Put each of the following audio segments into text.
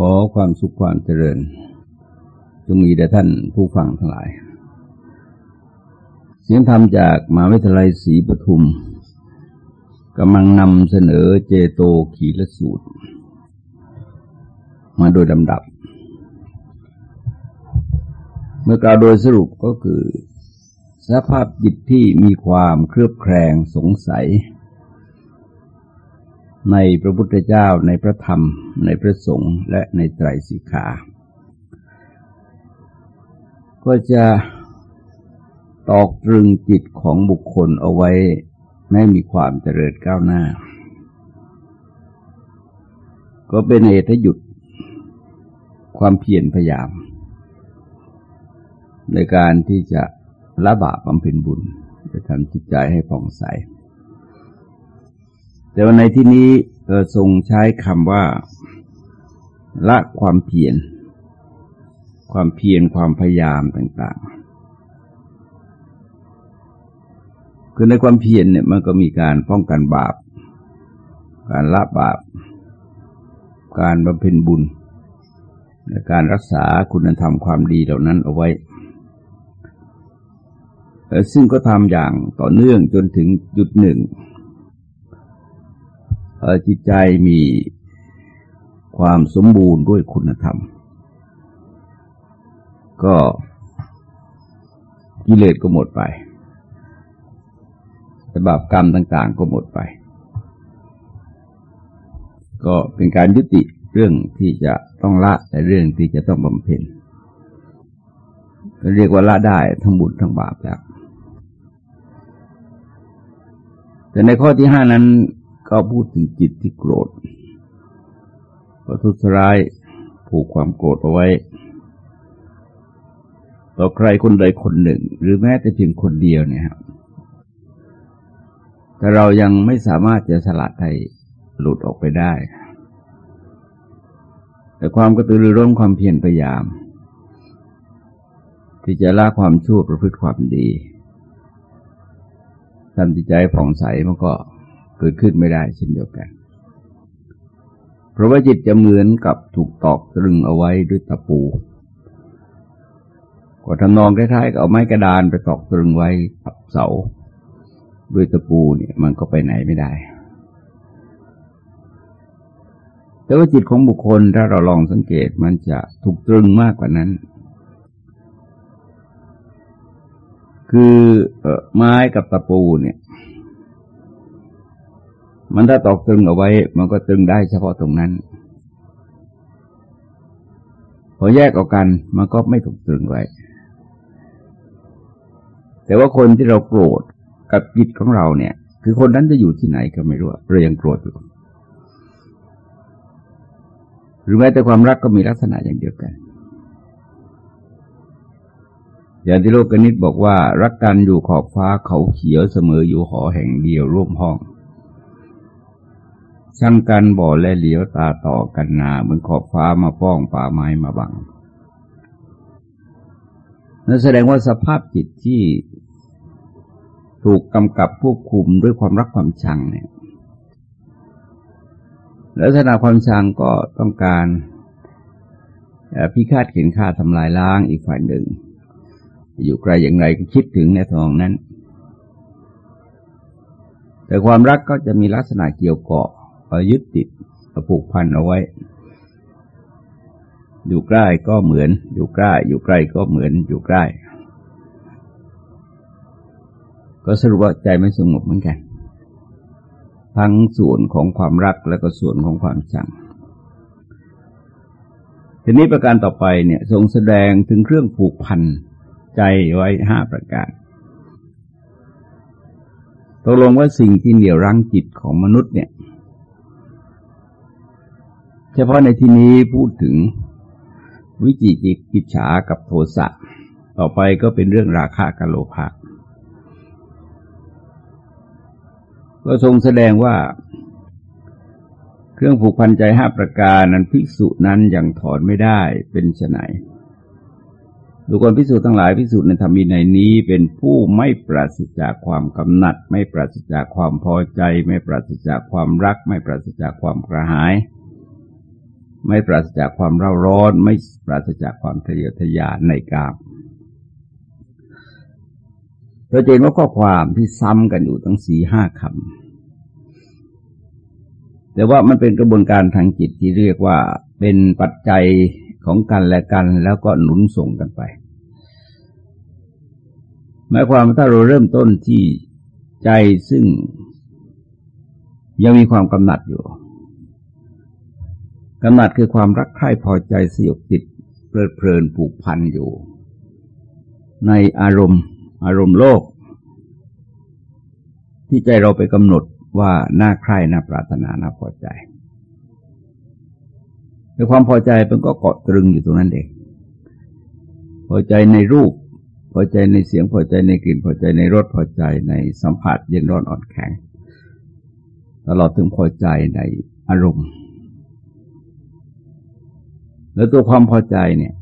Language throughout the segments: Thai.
ขอความสุขความเจริญ จงมีแด่ท่านผู้ฟังทั้งหลาย เสียงธรรมจากมหาวิทยาลัยศรีปทุมกำลังนำเสนอเจโตขีลสูตร มาโดยลำดับ เมื่อกล่าวโดยสรุปก็คือสภาพจิตที่มีความเครือบแคลงสงสัย ในพระพุทธเจ้าในพระธรรม ในพระสงฆ์และในไตรสิกขา ก็จะตอกตรึงจิตของบุคคลเอาไว้ไม่มีความเจริญก้าวหน้า ก็เป็นเหตุให้หยุดความเพียรพยายาม ในการที่จะละบาปบำเพ็ญบุญ จะทำจิตใจให้ผ่องใส แต่ว่าในที่นี้ทรงใช้คำว่า ละความเพียร ความเพียรความพยายามต่าง ๆ คือในความเพียรเนี่ยมันก็มีการป้องกันบาป การละบาป การบำเพ็ญบุญและการรักษาคุณธรรมความดีเหล่านั้นเอาไว้ ซึ่งก็ทำอย่างต่อเนื่องจนถึงจุดหนึ่ง จิตใจมีความสมบูรณ์ด้วยคุณธรรม ก็กิเลสก็หมดไปแต่บาปกรรมต่าง ๆ ก็หมดไป ก็เป็นการยุติเรื่องที่จะต้องละแต่เรื่องที่จะต้องบำเพ็ญก็เรียกว่าละได้ทั้งบุญทั้งบาปแล้ว แต่ในข้อที่ห้านั้น ก็พูดถึงจิตที่โกรธประทุษร้ายผูกความโกรธเอาไว้ ต่อใครคนใดคนหนึ่ง หรือแม้แต่เพียงคนเดียวเนี่ยครับแต่เรายังไม่สามารถจะสลัดให้หลุดออกไปได้ แต่ความกระตือรือร้นความเพียรพยายาม ที่จะละความชั่วประพฤติความดีทำจิตใจผ่องใสมันก็ เกิดขึ้นไม่ได้เช่นเดียวกัน เพราะว่าจิตจะเหมือนกับถูกตอกตรึงเอาไว้ด้วยตะปู ก็ทำนองคล้ายๆกับเอาไม้กระดานไปตอกตรึงไว้กับเสา ด้วยตะปูเนี่ยมันก็ไปไหนไม่ได้ แต่ว่าจิตของบุคคลถ้าเราลองสังเกตมันจะถูกตรึงมากกว่านั้นคือไม้กับตะปูเนี่ย มันถ้าตอกตึงเอาไว้ มันก็ตึงได้เฉพาะตรงนั้น พอแยกออกกันมันก็ไม่ถูกตึงไว้ แต่ว่าคนที่เราโกรธกับจิตของเราเนี่ย คือคนนั้นจะอยู่ที่ไหนก็ไม่รู้เรายังโกรธอยู่หรือแม้แต่ความรักก็มีลักษณะอย่างเดียวกัน อย่างที่โลกกนิตบอกว่า รักกันอยู่ขอบฟ้าเขาเขียวเสมออยู่หอแห่งเดียวร่วมห้อง ช่างกันบ่อและเหลียวตาต่อกันนาเหมือนขอบฟ้ามาป้องป่าไม้มาบังนั่นแสดงว่าสภาพจิตที่ถูกกำกับควบคุมด้วยความรักความชังเนี่ยลักษณะความชังก็ต้องการพิฆาตเข็นฆ่าทำลายล้างอีกฝ่ายหนึ่ง อยู่ไกลอย่างไรก็คิดถึงในทองนั้น แต่ความรักก็จะมีลักษณะเกี่ยวเกาะ ยึดติดผูกพันเอาไว้ อยู่ใกล้ก็เหมือน อยู่ใกล้ อยู่ใกล้ก็เหมือนอยู่ใกล้ ก็สรุปว่าใจไม่สงบเหมือนกัน ทั้งส่วนของความรักและก็ส่วนของความชังทีนี้ประการต่อไปเนี่ยทรงแสดงถึงเครื่องผูกพันใจไว้ห้าประการตกลงว่าสิ่งที่เหนี่ยวรั้งจิตของมนุษย์เนี่ย เฉพาะในที่นี้พูดถึงวิจิจิกิจฉากับโทสะ ต่อไปก็เป็นเรื่องราคะกับโลภะก็ทรงแสดงว่า เครื่องผูกพันใจห้าประการนั้นภิกษุนั้นยังถอนไม่ได้เป็นไฉนดูกรภิกษุทั้งหลายภิกษุในธรรมีในนี้เป็นผู้ไม่ปราศจากความกำหนัด ไม่ปราศจากความพอใจ ไม่ปราศจากความรัก ไม่ปราศจากความกระหาย ไม่ปราศจากความเร่าร้อน ไม่ปราศจากความทะเยอทะยานในกามเราเห็นว่าข้อความที่ซ้ำกันอยู่ทั้งสี่ห้าคำแต่ว่ามันเป็นกระบวนการทางจิตที่เรียกว่าเป็นปัจจัยของกันและกันแล้วก็หนุนส่งกันไป หมายความว่าถ้าเราเริ่มต้นที่ใจซึ่งยังมีความกำหนัดอยู่ กำหนัดคือความรักใคร่พอใจสยบติดเพลิดเพลินผูกพันอยู่ ในอารมณ์ อารมณ์โลก ที่ใจเราไปกำหนดว่าน่าใคร่น่าปรารถนาน่าพอใจแต่ความพอใจมันก็เกาะตรึงอยู่ตรงนั้นเองพอใจในรูป พอใจในเสียงพอใจในกลิ่นพอใจในรสพอใจในสัมผัสเย็นร้อนอ่อนแข็งตลอดถึงพอใจในอารมณ์ แล้วตัวความพอใจเนี่ย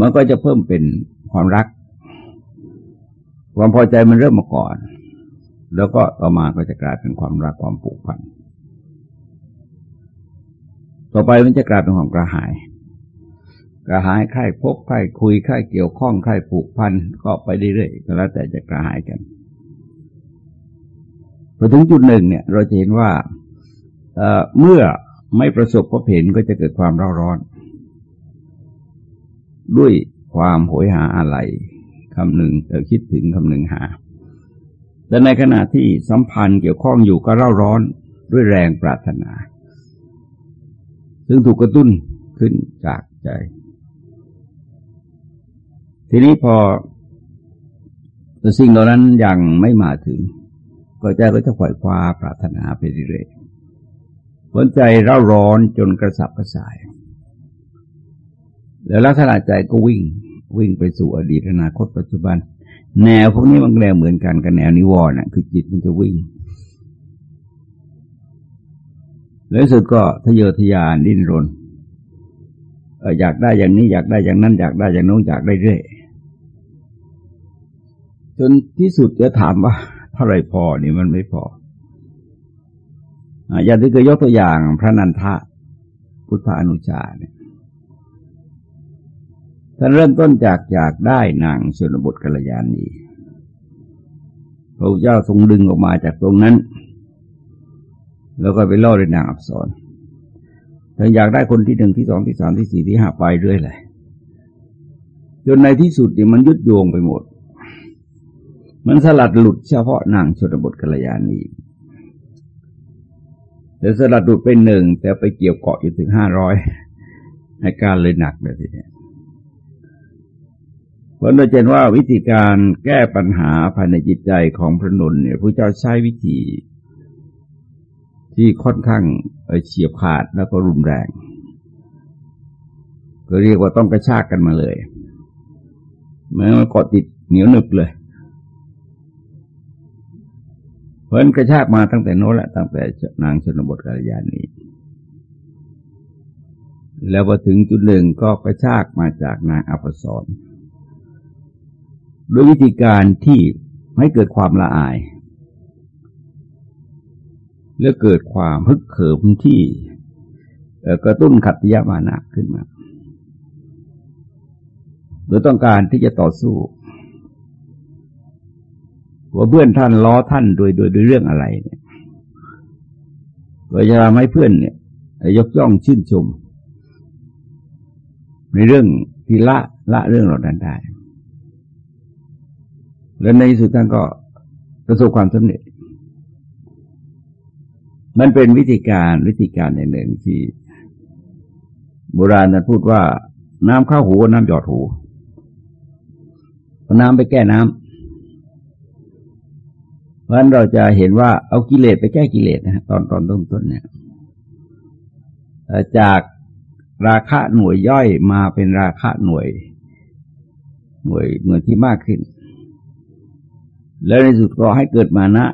มันก็จะเพิ่มเป็นความรัก ความพอใจมันเริ่มมาก่อน แล้วก็ต่อมาก็จะกลายเป็นความรักความผูกพัน ต่อไปมันจะกลายเป็นความกระหายกระหายใครพบใครคุยใครเกี่ยวข้องใครผูกพันก็ไปเรื่อยๆก็แล้วแต่จะกระหายกันพอถึงจุดหนึ่งเนี่ย เราจะเห็นว่าเเมื่อ ไม่ประสบพบเห็นก็จะเกิดความร้อนร้อน ด้วยความโหยหาอะไรคำหนึ่งเออคิดถึงคำหนึ่งหา แต่ในขณะที่สัมพันธ์เกี่ยวข้องอยู่ก็เร่าร้อนด้วยแรงปรารถนา ซึ่งถูกกระตุ้นขึ้นจากใจ ทีนี้พอสิ่งเหล่านั้นยังไม่มาถึง ก็ใจก็จะปล่อยคว้าปรารถนาไปเรื่อย ๆผลใจเร่าร้อนจนกระสับกระส่าย แล้วลักษณะใจก็วิ่ง วิ่งไปสู่อดีตอนาคตปัจจุบัน แนวพวกนี้มันแนวเหมือนกันกับแนวนิวรณ์นะคือจิตมันจะวิ่ง แล้วสุดก็ทะเยอทะยานดิ้นรนอยากได้อย่างนี้อยากได้อย่างนั้น อยากได้อย่างโน้นอยากได้เรื่อยจนที่สุดจะถามว่าเท่าไรพอนี่มันไม่พอ อย่างที่เคยยกตัวอย่างพระนันทะพุทธานุชาเนี่ยท่านเริ่มต้นจากอยากได้นางชนบทกัลยาณีพระเจ้าทรงดึงออกมาจากตรงนั้น แล้วก็ไปล่อด้วยนางอับสรถ้านอยากได้คนที่หนึ่งที่สองที่สามที่สี่ที่ห้าไปเรื่อยเลยจนในที่สุดนี่มันยุดโยงไปหมด มันสลัดหลุดเฉพาะนางชนบทกัลยาณี แต่สลัดหลุดเป็นหนึ่งแต่ไปเกี่ยวเกาะอยู่ถึงห้าร้อยในการเลยหนักเลยทีเนี้ยเพราะเราเห็นว่าวิธีการแก้ปัญหาภายในจิตใจของพระนนท์เนี่ยพระเจ้าใช้วิธี ที่ค่อนข้างเฉียบขาดแล้วก็รุนแรง ก็เรียกว่าต้องกระชากกันมาเลยเหมือนมันกดติดเหนียวหนึบเลย เพราะนั้นกระชากมาตั้งแต่โน้นแหละตั้งแต่นางชนบทกัลยาณีแล้วพอถึงจุดหนึ่งก็กระชากมาจากนางอัปสรด้วยวิธีการที่ไม่เกิดความละอาย แล้วเกิดความฮึกเหิมที่กระตุ้นขัตยามานะขึ้นมาโดยต้องการที่จะต่อสู้ ว่าเพื่อนท่านล้อท่านโดยโดยโดยเรื่องอะไรเนี่ยก็จะทำให้เพื่อนเนี่ยยกย่องชื่นชม ในเรื่องที่ละละเรื่องเหล่านั้นได้ และในสุดท่านก็ประสบความสำเร็จ มันเป็นวิธีการวิธีการหนึ่งที่โบราณนั้นพูดว่า น้ำเข้าหูน้ำหยอดหู น้ำไปแก้น้ำ เพราะฉะนั้นเราจะเห็นว่าเอากิเลสไปแก้กิเลสนะตอนตอนต้นต้นเนี่ยจากราคะหน่วยย่อยมาเป็นราคะหน่วย หน่วยหน่วยที่มากขึ้น แล้วในสุดก็ให้เกิดมานะ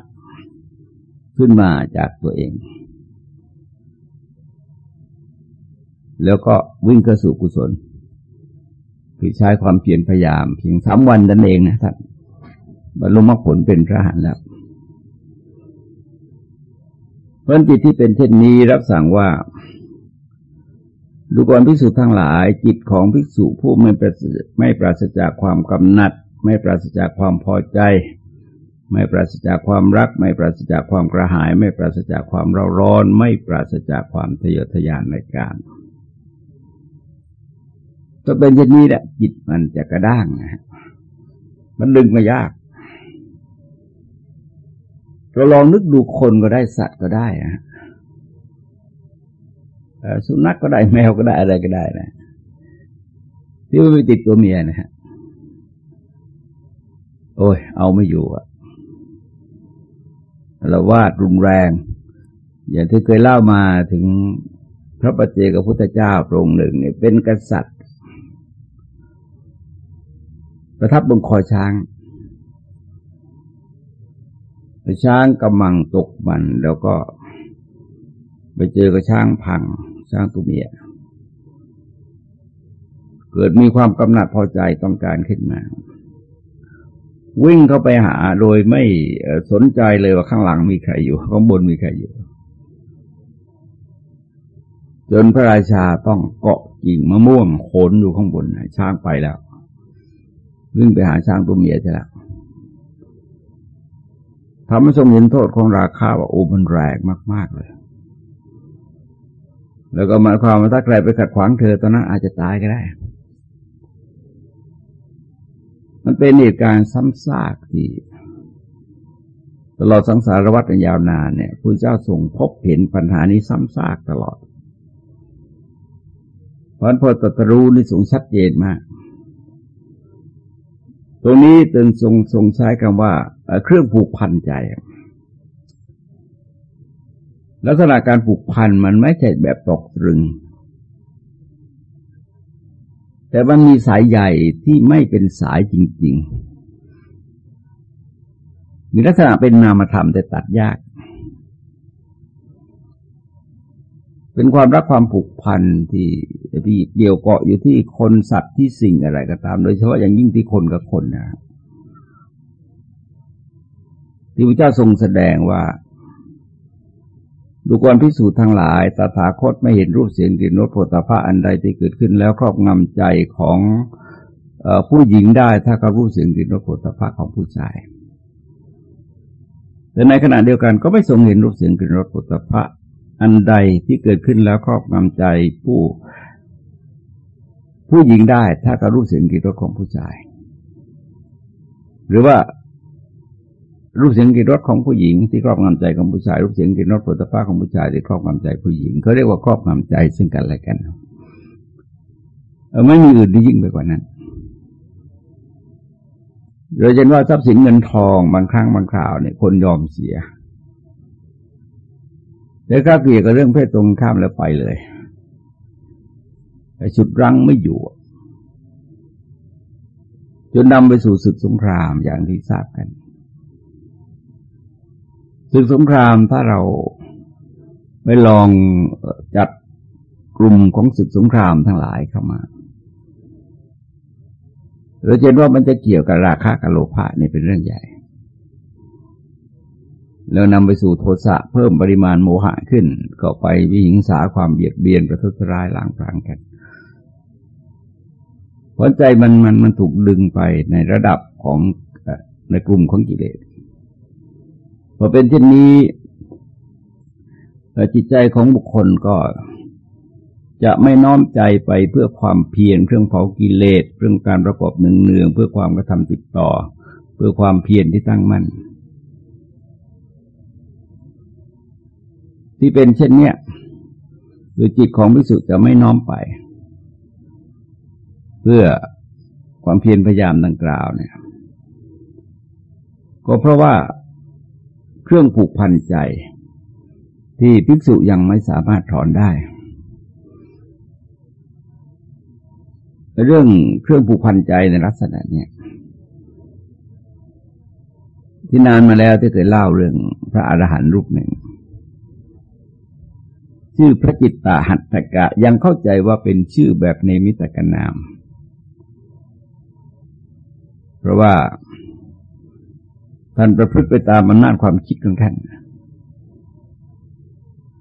ขึ้นมาจากตัวเอง แล้วก็วิ่งเข้าสู่กุศล คือใช้ความเพียรพยายามเพียงสามวันนั่นเองนะท่านบรรลุมรรคผลเป็นพระหันแล้ว เพราะจิตที่เป็นเช่นนี้รับสั่งว่าดูก่อนภิกษุทั้งหลายจิตของภิกษุผู้ไม่ปราศไม่ปราศจากความกำหนัด ไม่ปราศจากความพอใจ ไม่ปราศจากความรัก ไม่ปราศจากความกระหาย ไม่ปราศจากความเร่าร้อน ไม่ปราศจากความทะเยอทะยานในการก็เป็นเช่นนี้แหละจิตมันจะกระด้างนะมันดึงมายาก เราลองนึกดูคนก็ได้สัตว์ก็ได้อะสุนัขกก็ได้แมวก็ได้อะไรก็ได้นะที่มันไปติดตัวเมียนะฮะโอ้ย เอาไม่อยู่อะเราวาดรุนแรง อย่างที่เคยเล่ามาถึงพระปฏิเจกพุทธเจ้าพระองค์หนึ่งเนี่ยเป็นกษัตริย์ ประทับบนคอช้าง ปช้างกำลังตกมันแล้วก็ ไปเจอกับช้างพัง ช้างตัวเมีย เกิดมีความกำหนัดพอใจต้องการขึ้นมา วิ่งเข้าไปหาโดยไม่สนใจเลยว่าข้างหลังมีใครอยู่ข้างบนมีใครอยู่ จนพระราชาต้องเกาะกิ่งมะม่วงโขนอยู่ข้างบนช้างไปแล้ว วิ่งไปหาช้างตัวเมียใช่แล้ว ทำให้ทรงเห็นโทษของราคาว่าโอ้มันแรงมาก ๆ เลย แล้วก็หมายความว่าถ้าใครไปขัดขวางเธอตอนนั้นอาจจะตายก็ได้ มันเป็นเหตุการณ์ซ้ำซากที่ตลอดสังสารวัฏยาวนานเนี่ยพระเจ้าทรงพบเห็นปัญหานี้ซ้ำซากตลอด เพราะพอตรัสรู้นี่สูงชัดเจนมาก ตรงนี้ตึงทรงทรงใช้คำว่าเครื่องผูกพันใจ ลักษณะการผูกพันมันไม่ใช่แบบตกตรึง แต่มันมีสายใหญ่ที่ไม่เป็นสายจริง ๆ มีลักษณะเป็นนามธรรมแต่ตัดยาก เป็นความรักความผูกพันที่ที่เกี่ยวเกาะอยู่ที่คนสัตว์ที่สิ่งอะไรก็ตาม โดยเฉพาะอย่างยิ่งที่คนกับคนนะที่พระเจ้าทรงแสดงว่าดูกรพิสูจน์ทั้งหลาย ตถาคตไม่เห็นรูปเสียงกลิ่นรสโผฏฐะอันใดที่เกิดขึ้นแล้วครอบงำใจของผู้หญิงได้ถ้าเขารูปเสียงกลิ่นรสโผฏฐะของผู้ชาย แต่ในขณะเดียวกันก็ไม่ทรงเห็นรูปเสียงกลิ่นรสโผฏฐะ อันใดที่เกิดขึ้นแล้วครอบงำใจผู้ ผู้หญิงได้ถ้าเขารูปเสียงกลิ่นรสของผู้ชาย หรือว่ารูปเสียงกลิ่นรสของผู้หญิงที่ครอบงำใจของผู้ชาย รูปเสียงกลิ่นรสผลิตภัณฑ์ของผู้ชายที่ครอบงำใจผู้หญิงเขาเรียกว่าครอบงำใจซึ่งกันและกันไม่มีอื่นที่ยิ่งไปกว่านั้นเราจะว่าทรัพย์สินเงินทองบางครั้งบางคราวเนี่ยคนยอมเสีย แต่ถ้าเกี่ยวกับเรื่องเพศตรงข้ามแล้วไปเลยไอ้ชุดรั้งไม่อยู่ จนนำไปสู่ศึกสงครามอย่างที่ทราบกันศึกสงครามถ้าเราไปลองจัดกลุ่มของศึกสงครามทั้งหลายเข้ามาเราเห็นว่ามันจะเกี่ยวกับราคะกับโลภะนี่เป็นเรื่องใหญ่ แล้วนำไปสู่โทสะเพิ่มปริมาณโมหะขึ้น ก็ไปวิหิงสาความเบียดเบียนประทุษร้ายล้างพรางกันเพราะใจมันมันมันถูกดึงไปในระดับของในกลุ่มของกิเลสพอเป็นเช่นนี้จิตใจของบุคคลก็จะไม่น้อมใจไปเพื่อความเพียรเครื่องเผากิเลสเรื่องการประกอบหนึ่งเนืองเพื่อความกระทำติดต่อ เพื่อความเพียรที่ตั้งมั่น ที่เป็นเช่นเนี้ยคือจิตของพิสุจะไม่น้อมไป เพื่อความเพียรพยายามดังกล่าวเนี่ย ก็เพราะว่าเครื่องผูกพันใจ ที่ภิกษุยังไม่สามารถถอนได้ เรื่องเครื่องผูกพันใจในลักษณะเนี้ยที่นานมาแล้วที่เคยเล่าเรื่องพระอรหันต์รูปหนึ่ง ชื่อพระจิตตาหัตถกะยังเข้าใจว่าเป็นชื่อแบบในมิตรกนาม เพราะว่าท่านประพฤติไปตามอำนาจความคิดของท่าน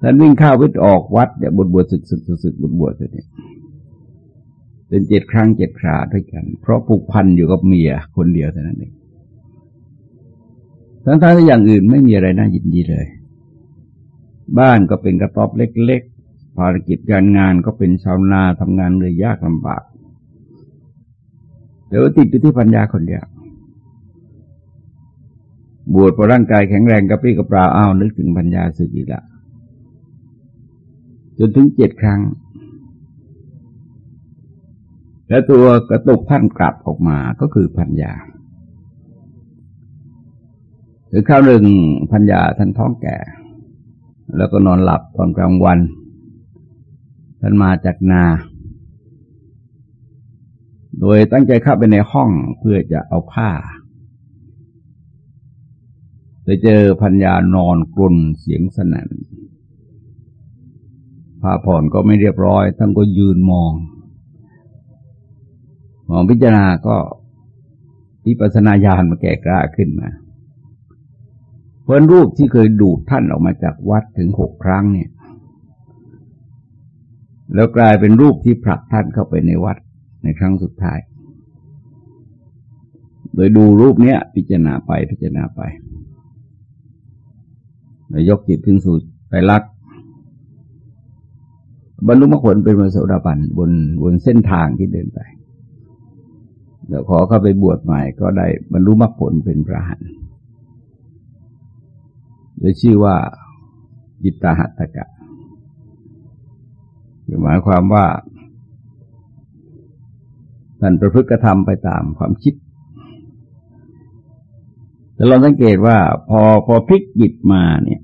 ท่านวิ่งเข้าวิทออกวัดเนี่ยบวชบวชศึกศึกศึกบวชบวชเนี่ยเป็นเจ็ดครั้งเจ็ดคราด้วยกัน เพราะผูกพันอยู่กับเมียคนเดียวเท่านั้นเองทั้งๆที่อย่างอื่นไม่มีอะไรน่ายินดีเลย บ้านก็เป็นกระต๊อบเล็กๆ ภารกิจการงานก็เป็นชาวนาทำงานเลยยากลำบากแต่ว่าติดอยู่ที่ปัญญาคนเดียวบวชพอร่างกายแข็งแรงกระปี้กระปราอ้าวนึกถึงปัญญาสึกอีกละจนถึงเจ็ดครั้ง แล้วตัวกระตุกท่านกลับออกมาก็คือพัญญาหรือข้าวหนึ่งพัญญาท่านท้องแก่ แล้วก็นอนหลับตอนกลางวันท่านมาจากนา โดยตั้งใจเข้าไปในห้องเพื่อจะเอาผ้าไปเจอพัญญานอนกลุนเสียงสนั่นผ้าผ่อนก็ไม่เรียบร้อยท่านก็ยืนมอง มองพิจารณาก็วิปัสนาญาณมาแก่กล้าขึ้นมา เพราะรูปที่เคยดูดท่านออกมาจากวัดถึงหกครั้งเนี่ย แล้วกลายเป็นรูปที่ผลักท่านเข้าไปในวัดในครั้งสุดท้าย โดยดูรูปเนี้ย พิจารณาไปพิจารณาไปยกจิตขึ้นสู่ไตรลักบรรลุมรรคผลเป็นมรสดาบันบนบนเส้นทางที่เดินไปแล้วขอเข้าไปบวชใหม่ก็ได้บรรลุมรรคผลเป็นพระหัน โดยชื่อว่าจิตตหัตถกะหมายความว่าท่านประพฤติกระทำไปตามความคิด แต่เราสังเกตว่าพอพอพลิกจิตมาเนี่ย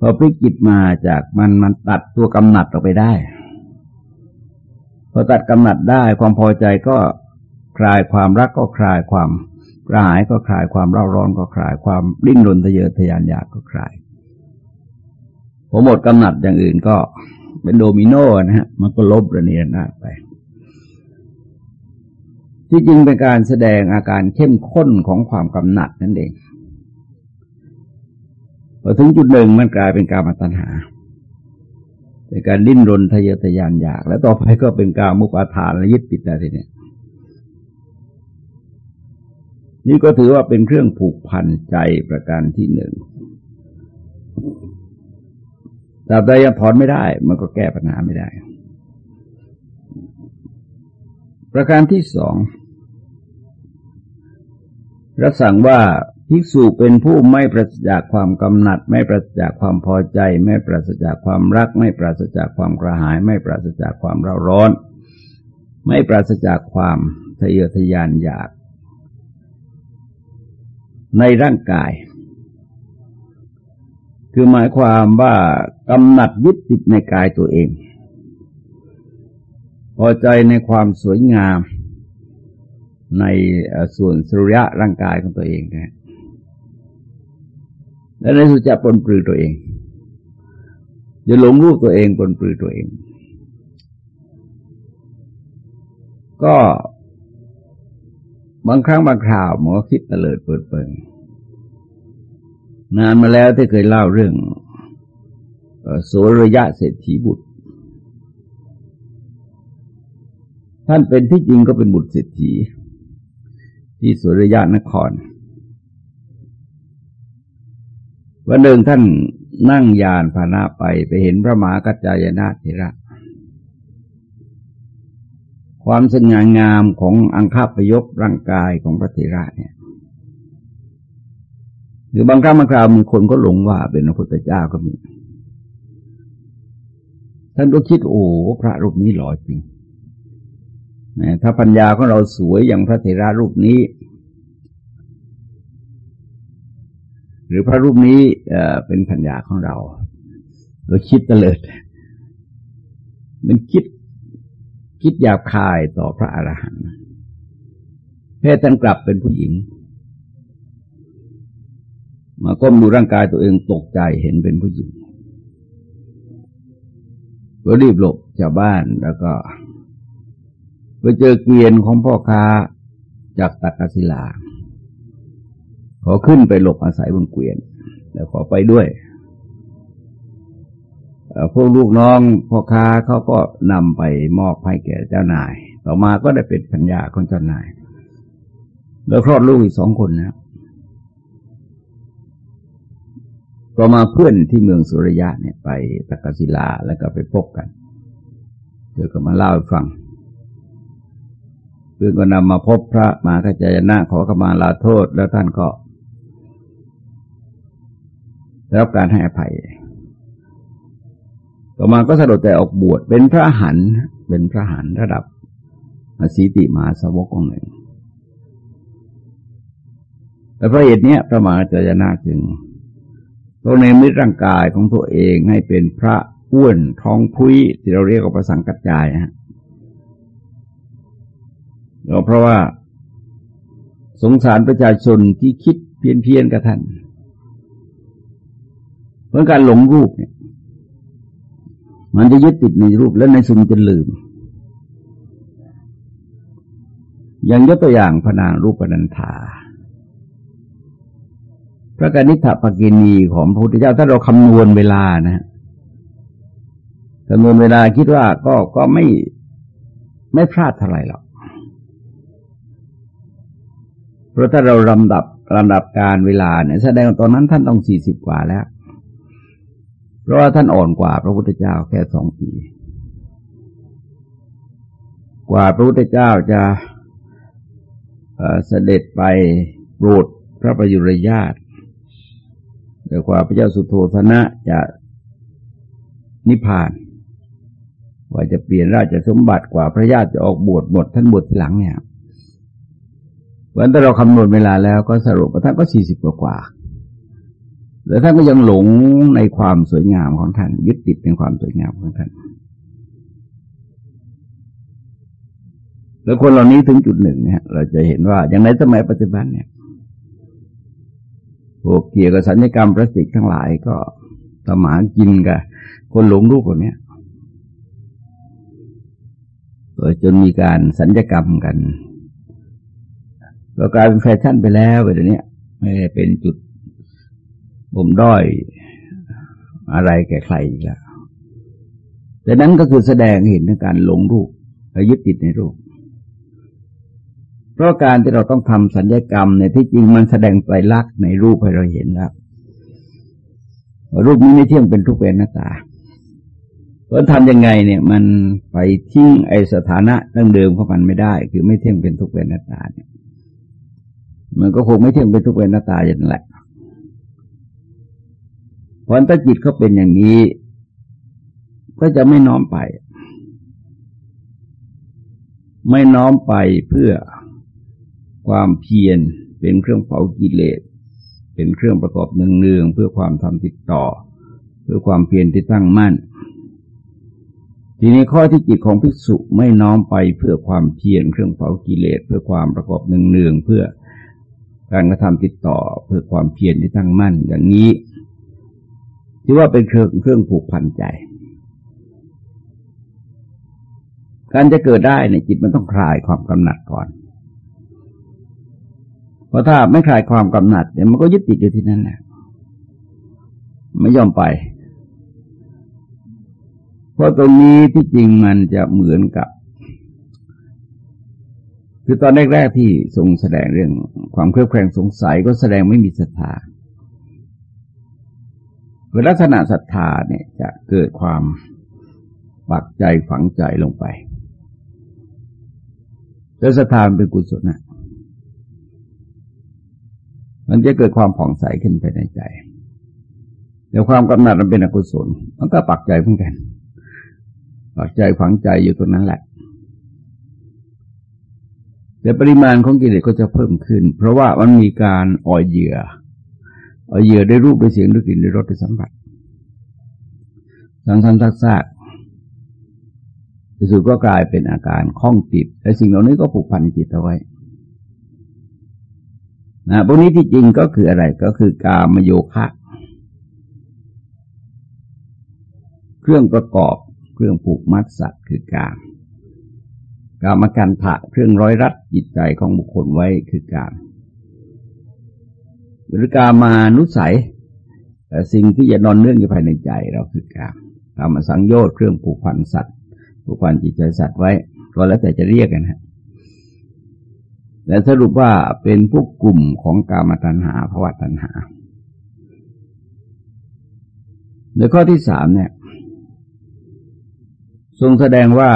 พอพลิกจิตมาจากมันมันตัดตัวกำหนัดออกไปได้ พอตัดกำหนัดได้ความพอใจก็คลายความรักก็คลายความ กระหายก็คลายความเร่าร้อนก็คลายความดิ้นรนทะเยอทะยานอยากก็คลายพอหมดกำหนัดอย่างอื่นก็เป็นโดมิโนนะฮะ มันก็ลบระเนียนาไป ที่จริงเป็นการแสดงอาการเข้มข้นของความกำหนัดนั่นเองพอถึงจุดหนึ่งมันกลายเป็นการมาตัญหาเป็นการดิ้นรนทะเยอทะยานอยาก แล้วต่อไปก็เป็นการมุปาทานและยึดติดอะไรทีเนี้ย นี่ก็ถือว่าเป็นเครื่องผูกพันใจประการที่หนึ่งแต่ใดยังถอนไม่ได้ มันก็แก้ปัญหาไม่ได้ ประการที่สองรับสั่งว่าภิกษุเป็นผู้ไม่ปราศจากความกำหนัด ไม่ปราศจากความพอใจ ไม่ปราศจากความรัก ไม่ปราศจากความกระหาย ไม่ปราศจากความเร่าร้อน ไม่ปราศจากความทะเยอทะยานอยาก ในร่างกาย คือหมายความว่ากำหนัดยึดติดในกายตัวเอง พอใจในความสวยงามในส่วนสุริยะร่างกายของตัวเองนะและในสุจะปนปลือตัวเองจะหลงรูปตัวเองปนปลือตัวเอง ก็ บางครั้งบางคราวหมันก็คิดเตลิดเปิดเปิงนานมาแล้วที่เคยเล่าเรื่องโสระยะเศรษฐีบุตร ท่านเป็นที่จริงก็เป็นบุตรเศรษฐี ที่สุริยะนคร วันหนึ่งท่านนั่งยานพานาไปไปเห็นพระมหากัจจายนาธิระ ความสง่างามของอังคาพยพร่างกายของพระเถระเนี่ยหรือบางครั้งบางคราวมีคนก็หลงว่าเป็นพระพุทธเจ้าก็มี ท่านก็คิดโอ้พระรูปนี้หล่อจริงถ้าปัญญาของเราสวยอย่างพระเถระรูปนี้ หรือพระรูปนี้เป็นปัญญาของเรา เราคิดตะลิด มันคิด คิดหยาบคายต่อพระอรหันต์เพศท่านกลับเป็นผู้หญิง มาก้มดูร่างกายตัวเองตกใจเห็นเป็นผู้หญิงก็รีบหลบจากบ้านแล้วก็ไปเจอเกวียนของพ่อค้าจากตักกศิลา ขอขึ้นไปหลบอาศัยบนเกวียน แล้วขอไปด้วย พวกลูกน้องพ่อค้าเขาก็นำไปมอบให้แก่เจ้านาย ต่อมาก็ได้เป็นปัญญาของเจ้านาย แล้วคลอดลูกอีกสองคนนะต่อมาเพื่อนที่เมืองสุริยะเนี่ยไปตะกศิลาแล้วก็ไปพบกันเธอก็มาเล่าให้ฟังเพื่อนก็นำมาพบพระมหากัจจายนะขอขมาลาโทษแล้วท่านก็ได้รับการให้อภัย ต่อมาก็สะดุดใจออกบวชเป็นพระหันเป็นพระหันระดับอสีติมาสวกองหนึ่งแต่พระเหตุนี้ยพระมหาจายนาจึงตัวในมิตร่างกายของตัวเองให้เป็นพระอ้วนท้องพุ้ยที่เราเรียกว่าประสังกัจจายฮะเพราะว่าสงสารประชาชนที่คิดเพี้ยนเพียนกับท่าน เพราะการหลงรูปเนี่ย มันจะยึดติดในรูปแล้วในสุมจะลืมอย่างยกตัวอย่างพนางรูปนันธาพระกนิษฐปกินีของพระพุทธเจ้าถ้าเราคำนวณเวลานะคำนวณเวลาคิดว่าก็ก็ไม่ไม่พลาดเท่าไหร่หรอกเพราะถ้าเราลำดับลำดับการเวลาเนี่ยแสดงตอนนั้นท่านต้องสี่สิบกว่าแล้ว เพราะว่าท่านอ่อนกว่าพระพุทธเจ้าแค่สองปี กว่าพระพุทธเจ้าจะเสด็จไปโปรดพระประยุรญาตแต่กว่าพระเจ้าสุโธธนะจะนิพพานว่าจะเปลี่ยนราชสมบัติกว่าพระญาติจะออกบวชหมดท่านบวชทีหลังเนี่ยวันที่เราคำนวณเวลาแล้วก็สรุปว่าท่านก็สี่สิบกว่า แล้วท่านก็ยังหลงในความสวยงามของท่าน ยึดติดในความสวยงามของท่าน แล้วคนเหล่านี้ถึงจุดหนึ่งเนี่ย เราจะเห็นว่าอย่างในสมัยปัจจุบันเนี่ยพวกเกี่ยวกับสัญญกรรมพลาสติกทั้งหลายก็สมากินกับคนหลงรูปคนนี้ยจนมีการสัญญกรรมกันก็กลายเป็นแฟชั่นไปแล้วไปเดี๋ยวนี้ไม่ได้เป็นจุด บ่มด้อยอะไรแก่ใครอีกแล้วแต่นั้นก็คือแสดงเห็นในการหลงรูปและยึดติดในรูป เพราะการที่เราต้องทำสัญญกรรมเนี่ยที่จริงมันแสดงไตรลักษณ์ในรูปให้เราเห็นแล้วรูปนี้ไม่เที่ยงเป็นทุกเป็นหน้าตาเพราะทำยังไงเนี่ย มันไปทิ้งไอสถานะดั้งเดิมของมันไม่ได้ คือไม่เที่ยงเป็นทุกเป็นหน้าตาเนี่ย มันก็คงไม่เที่ยงเป็นทุกเป็นหน้าตาอย่างนั้นแหละ พอถ้าจิตเขาเป็นอย่างนี้ ก็จะไม่น้อมไป ไม่น้อมไปเพื่อความเพียรเป็นเครื่องเผากิเลสเป็นเครื่องประกอบเนืองๆเพื่อความทำติดต่อ เพื่อความเพียรที่ตั้งมั่น ทีนี้ข้อที่จิตของภิกษุไม่น้อมไปเพื่อความเพียรเครื่องเผากิเลสเพื่อความประกอบเนืองๆเพื่อการกระทำติดต่อ เพื่อความเพียรที่ตั้งมั่น อย่างนี้ ที่ว่าเป็นเครื่องเครื่องผูกพันใจ การจะเกิดได้ในจิตมันต้องคลายความกำหนัดก่อน เพราะถ้าไม่คลายความกำหนัดเนี่ยมันก็ยึดติดอยู่ที่นั่นแหละไม่ยอมไป เพราะตรงนี้ที่จริงมันจะเหมือนกับคือตอนแรกๆที่ทรงแสดงเรื่องความเครือบแคลงสงสัยก็แสดงไม่มีศรัทธา คือลักษณะศรัทธาเนี่ยจะเกิดความปักใจฝังใจลงไปแล้วศรัทธาเป็นกุศลนะมันจะเกิดความผ่องใสขึ้นไปในใจเดี๋ยวความกำหนัดมันเป็นอกุศล มันก็ปักใจเหมือนกัน ปักใจฝังใจอยู่ตรงนั้นแหละแต่ปริมาณของกิเลสก็จะเพิ่มขึ้น เพราะว่ามันมีการอ่อยเหยื่อ เหยื่อได้รูปได้เสียงได้กลิ่นได้รสได้สัมผัสสังสันซักซากที่สุดก็กลายเป็นอาการคล้องติดและสิ่งเหล่านี้ก็ผูกพันจิตเอาไว้นะพวกนี้ที่จริงก็คืออะไรก็คือกามโยคะ เครื่องประกอบเครื่องผูกมัดสัตว์คือกาม กามกันถะเครื่องร้อยรัดจิตใจของบุคคลไว้คือกาม หรือกามานุสัยสิ่งที่จะนอนเนื่องอยู่ภายในใจเราคือกามกรรมสังโยชน์เครื่องผูกพันสัตว์ผูกพันจิตใจสัตว์ไว้ก็แล้วแต่จะเรียกกันฮะแต่สรุปว่าเป็นพวกกลุ่มของกามตัณหาภวะตัณหาในข้อที่สามเนี่ย ทรงแสดงว่า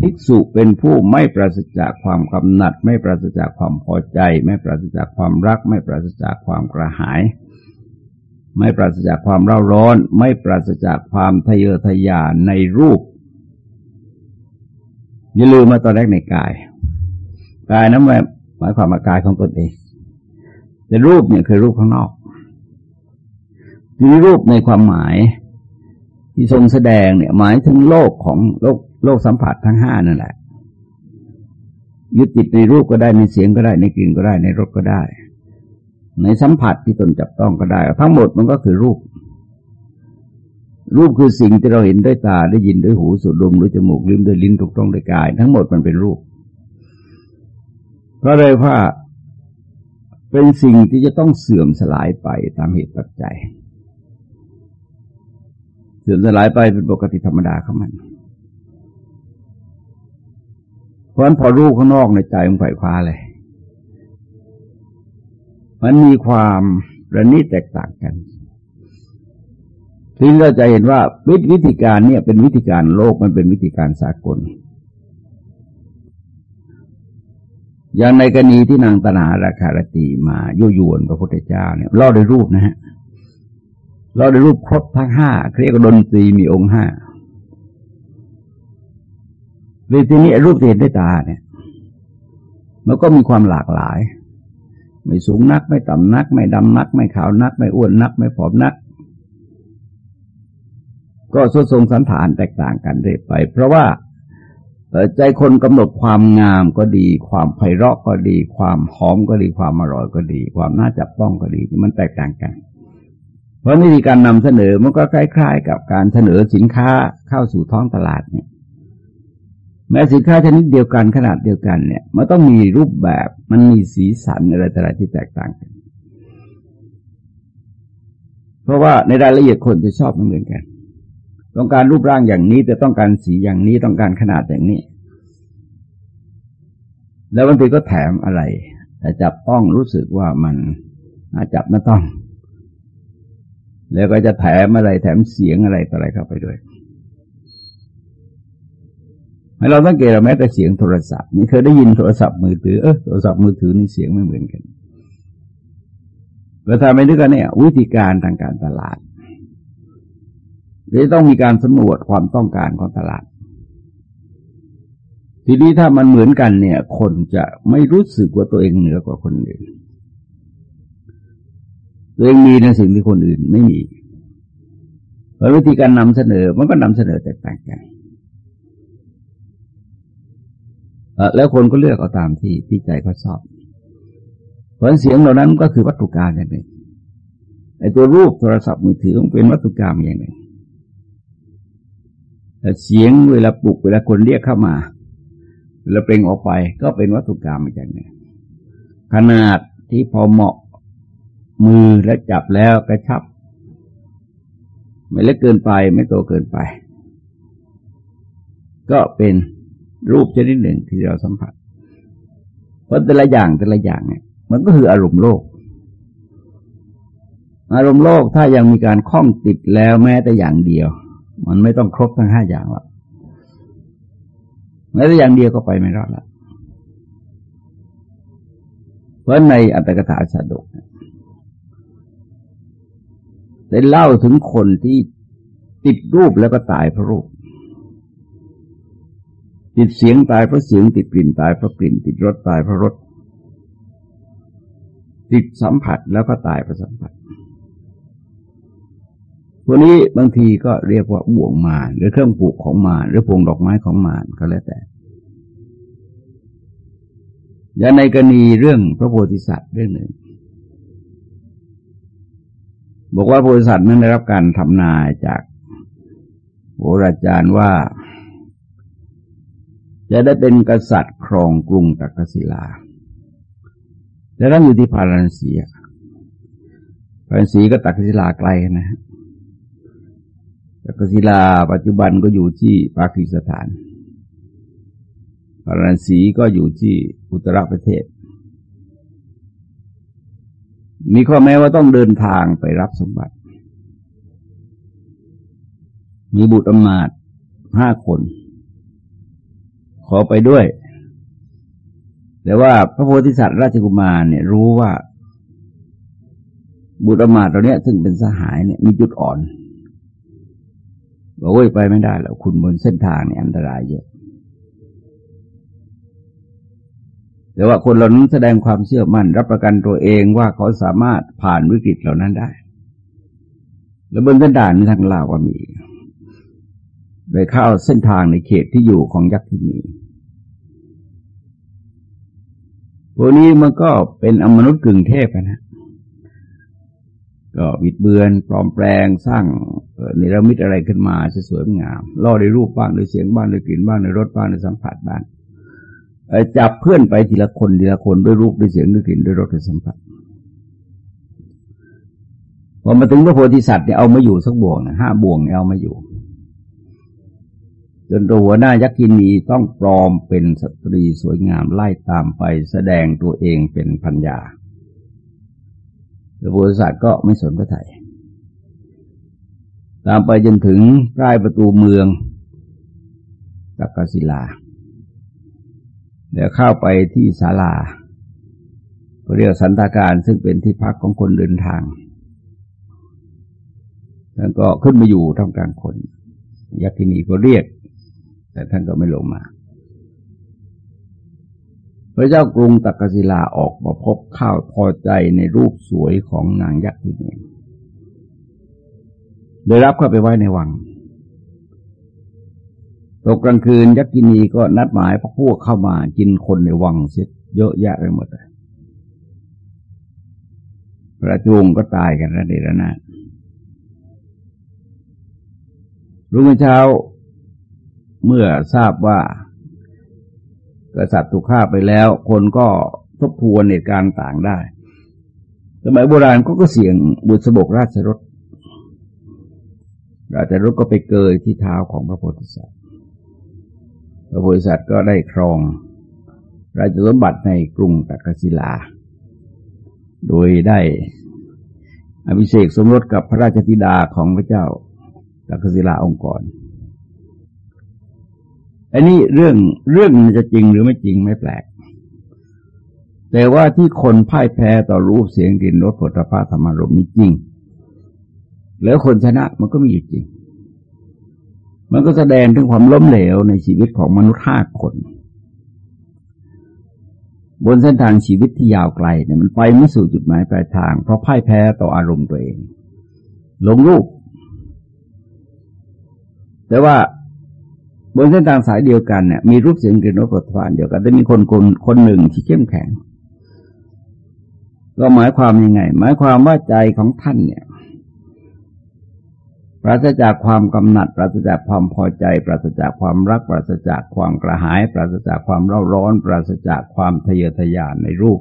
ภิกษุเป็นผู้ไม่ปราศจากความกำหนัด ไม่ปราศจากความพอใจ ไม่ปราศจากความรัก ไม่ปราศจากความกระหาย ไม่ปราศจากความเร่าร้อน ไม่ปราศจากความทะเยอทะยานในรูปอย่าลืมมาตอนแรกในกาย กายนั้นหมายความว่ากายของตนเอง แต่รูปเนี่ยคือรูปข้างนอกทีรูปในความหมาย ที่ทรงแสดงเนี่ยหมายถึงโลกของโลกโลกสัมผัสทั้งห้านั่นแหละ ยึดติดในรูปก็ได้ในเสียงก็ได้ในกลิ่นก็ได้ในรสก็ได้ ในสัมผัสที่ตนจับต้องก็ได้ ทั้งหมดมันก็คือรูป รูปคือสิ่งที่เราเห็นด้วยตาได้ยินด้วยหูสูดดมด้วยจมูกลิ้มด้วยลิ้นถูกต้องด้วยกาย ทั้งหมดมันเป็นรูปเพราะเลยว่าเป็นสิ่งที่จะต้องเสื่อมสลายไปตามเหตุปัจจัย สื่อมสลายไปเป็นปกติธรรมดาของมัน เพราะฉะนั้นพอรูปข้างนอกในใจมันไฝ่คว้าเลย มันมีความระนิแตกต่างกันทีนี้เราจะเห็นว่าวิธีการเนี่ยเป็นวิธีการโลกมันเป็นวิธีการสากล อย่างในกรณีที่นางตนาราคารตีมายุยวนพระพุทธเจ้าเนี่ยเล่อด้วยรูปนะฮะ ล่อด้รูปครบทั้งห้าเรียกว่าดนตรีมีองค์ห้าเวทีนี้รูปที่เห็นด้วยตาเนี่ย มันก็มีความหลากหลาย ไม่สูงนัก ไม่ต่ำนัก ไม่ดำนัก ไม่ขาวนัก ไม่อ้วนนัก ไม่ผอมนัก ก็สุดทรงสันฐานแตกต่างกันเรื่อยไป เพราะว่าใจคนกำหนดความงามก็ดี ความไพเราะก็ดี ความหอมก็ดี ความอร่อยก็ดี ความน่าจับต้องก็ดี มันแตกต่างกัน ราะวิธีการนำเสนอมันก็คล้าย ๆ กับการเสนอสินค้าเข้าสู่ท้องตลาดเนี่ยแม้สินค้าชนิดเดียวกันขนาดเดียวกันเนี่ย มันต้องมีรูปแบบมันมีสีสันอะไรต่างๆที่แตกต่างกัน เพราะว่าในรายละเอียดคนจะชอบไม่เหมือนกัน ต้องการรูปร่างอย่างนี้แต่ต้องการสีอย่างนี้ต้องการขนาดอย่างนี้ แล้วบางทีก็แถมอะไร แต่จับต้องรู้สึกว่ามันน่าจับน่ต้อง แล้วก็จะแถมอะไรแถมเสียงอะไรต่ออะไรเข้าไปด้วยให้เราสังเกตเราแม้แต่เสียงโทรศัพท์นี่เคยได้ยินโทรศัพท์มือถือเออโทรศัพท์มือถือนี่เสียงไม่เหมือนกันเราทำไปด้วยกันเนี่ยวิธีการทางการตลาดจะต้องมีการสำรวจความต้องการของตลาด ทีนี้ถ้ามันเหมือนกันเนี่ย คนจะไม่รู้สึกว่าตัวเองเหนือกว่าคนอื่น ตัวเองมีในสิ่งที่คนอื่นไม่มีเพราะวิธีการนำเสนอมันก็นำเสนอแตกต่างกันแล้วคนก็เลือกเอาตามที่ที่ใจเขาชอบผลเสียงเหล่านั้นก็คือวัตถุกรรมอย่างหนึ่งไอ้ตัวรูปโทรศัพท์มือถือมันเป็นวัตถุกรรมอย่างหนึ่งแต่เสียงเวลาปลุกเวลาคนเรียกเข้ามา เวลาเปล่งออกไปก็เป็นวัตถุกรรมอย่างหนึ่งขนาดที่พอเหมาะ มือและจับแล้วกระชับ ไม่เล็กเกินไปไม่โตเกินไป ก็เป็นรูปชนิดหนึ่งที่เราสัมผัส เพราะแต่ละอย่างแต่ละอย่างเนี่ย มันก็คืออารมณ์โลก อารมณ์โลกถ้ายังมีการคล้องติดแล้วแม้แต่อย่างเดียว มันไม่ต้องครบทั้งห้าอย่างหรอกแม้แต่อย่างเดียวก็ไปไม่รอดละเพราะในอัตถกถาชาดก ได้เล่าถึงคนที่ติดรูปแล้วก็ตายเพราะรูป ติดเสียงตายเพราะเสียง ติดกลิ่นตายเพราะกลิ่น ติดรสตายเพราะรส ติดสัมผัสแล้วก็ตายเพราะสัมผัสพวกนี้บางทีก็เรียกว่าบ่วงมาหรือเครื่องปลูกของมาหรือพวงดอกไม้ของมาก็แล้วแต่อย่างในกรณีเรื่องพระโพธิสัตว์เรื่องหนึ่ง บอกว่าโพธิสัตว์นั้นได้รับการทำนายจากโหราจารย์ว่า จะได้เป็นกษัตริย์ครองกรุงตักศิลาแต่ท่นอยู่ที่พาราณสีพาราณสีก็ตักกศิลาไกลนะตักศิลาปัจจุบันก็อยู่ที่ปากีสถานพาราณสีก็อยู่ที่อุตรประเทศ มีข้อแม้ว่าต้องเดินทางไปรับสมบัติ มีบุตรอมาตห้าคน ขอไปด้วย แต่ว่าพระโพธิสัตว์ราชกุมารเนี่ยรู้ว่า บุตรอมาตตัวเนี้ยซึ่งเป็นสหายเนี่ยมีจุดอ่อนบอกว่าไปไม่ได้แล้วคุณบนเส้นทางเนี่ยอันตรายเยอะ แต่ว่าคนเหล่านั้นแสดงความเชื่อมั่น รับประกันตัวเองว่าเขาสามารถผ่านวิกฤตเหล่านั้นได้ แล้วบนเส้นทางนี้ทางลาวก็มีไปเข้าเส้นทางในเขตที่อยู่ของยักษ์ที่มีพวกนี้มันก็เป็นอมนุษย์กึ่งเทพนะ ก็บิดเบือนปลอมแปลงสร้างเนรมิตอะไรขึ้นมาสวยงาม ล่อด้วยรูปบ้างด้วยเสียงบ้างด้วยกลิ่นบ้างด้วยรสบ้างด้วยสัมผัสบ้าง จับเพื่อนไปทีละคนทีละคนด้วยรูปด้วยเสียงด้วยกลิ่นด้วยรสด้วยสัมผัสพอมาถึงพระโพธิสัตว์เนี่ยเอามาอยู่สักบ่วงห้าบ่วงเนี่ยเอามาอยู่ จนตัวหัวหน้ายักษินีต้องปลอมเป็นสตรีสวยงามไล่ตามไปแสดงตัวเองเป็นพัญญาพระโพธิสัตว์ก็ไม่สนพระไทยตามไปจนถึงใกล้ประตูเมืองตักกศิลา เดี๋ยวเข้าไปที่ศาลาเรียกสันตาการซึ่งเป็นที่พักของคนเดินทางท่านก็ขึ้นมาอยู่ท่ามกลางคน ยักษินีก็เรียก แต่ท่านก็ไม่ลงมา พระเจ้ากรุงตักกศิลาออกมาพบข้าวพอใจในรูปสวยของนางยักษินีโดยรับเข้าไปไว้ในวัง ตกกลางคืนยักษินีก็นัดหมายพวกพวกเข้ามากินคนในวังเสียเยอะแยะไปหมดเลยพระจุงก็ตายกันระเดระนาดรุ่งเช้าเมื่อทราบว่ากษัตริย์ถูกฆ่าไปแล้ว คนก็ทบทวนเหตุการณ์ต่างได้ สมัยโบราณก็ก็เสียงบุษบกราชรถราชรถก็ไปเกยที่เท้าของพระโพธิสัตว์ พระโพธิสัตว์ก็ได้ครองราชสมบัติในกรุงตักกศิลา โดยได้อภิเษกสมรสกับพระราชธิดาของพระเจ้าตักกศิลาองค์กรอันนี้เรื่องเรื่องมันจะจริงหรือไม่จริงไม่แปลก แต่ว่าที่คนพ่ายแพ้ต่อรูปเสียงกลิ่นรสผลิตภัณฑ์ธรรมารมนี้จริง แล้วคนชนะมันก็มีอยู่จริง มันก็แสดงถึงความล้มเหลวในชีวิตของมนุษย์ห้าคน บนเส้นทางชีวิตที่ยาวไกลเนี่ยมันไปไม่สู่จุดหมายปลายทาง เพราะพ่ายแพ้ต่ออารมณ์ตัวเองหลงรูป แต่ว่าบนเส้นทางสายเดียวกันเนี่ยมีรูปเสียงกลิ่นรสผลิตภัณฑ์เดียวกันแต่มีคนคนคนหนึ่งที่เข้มแข็ง ก็หมายความยังไง หมายความว่าใจของท่านเนี่ย ปราศจากความกำหนัด ปราศจากความพอใจ ปราศจากความรัก ปราศจากความกระหาย ปราศจากความเร่าร้อน ปราศจากความทะเยอทะยานในรูป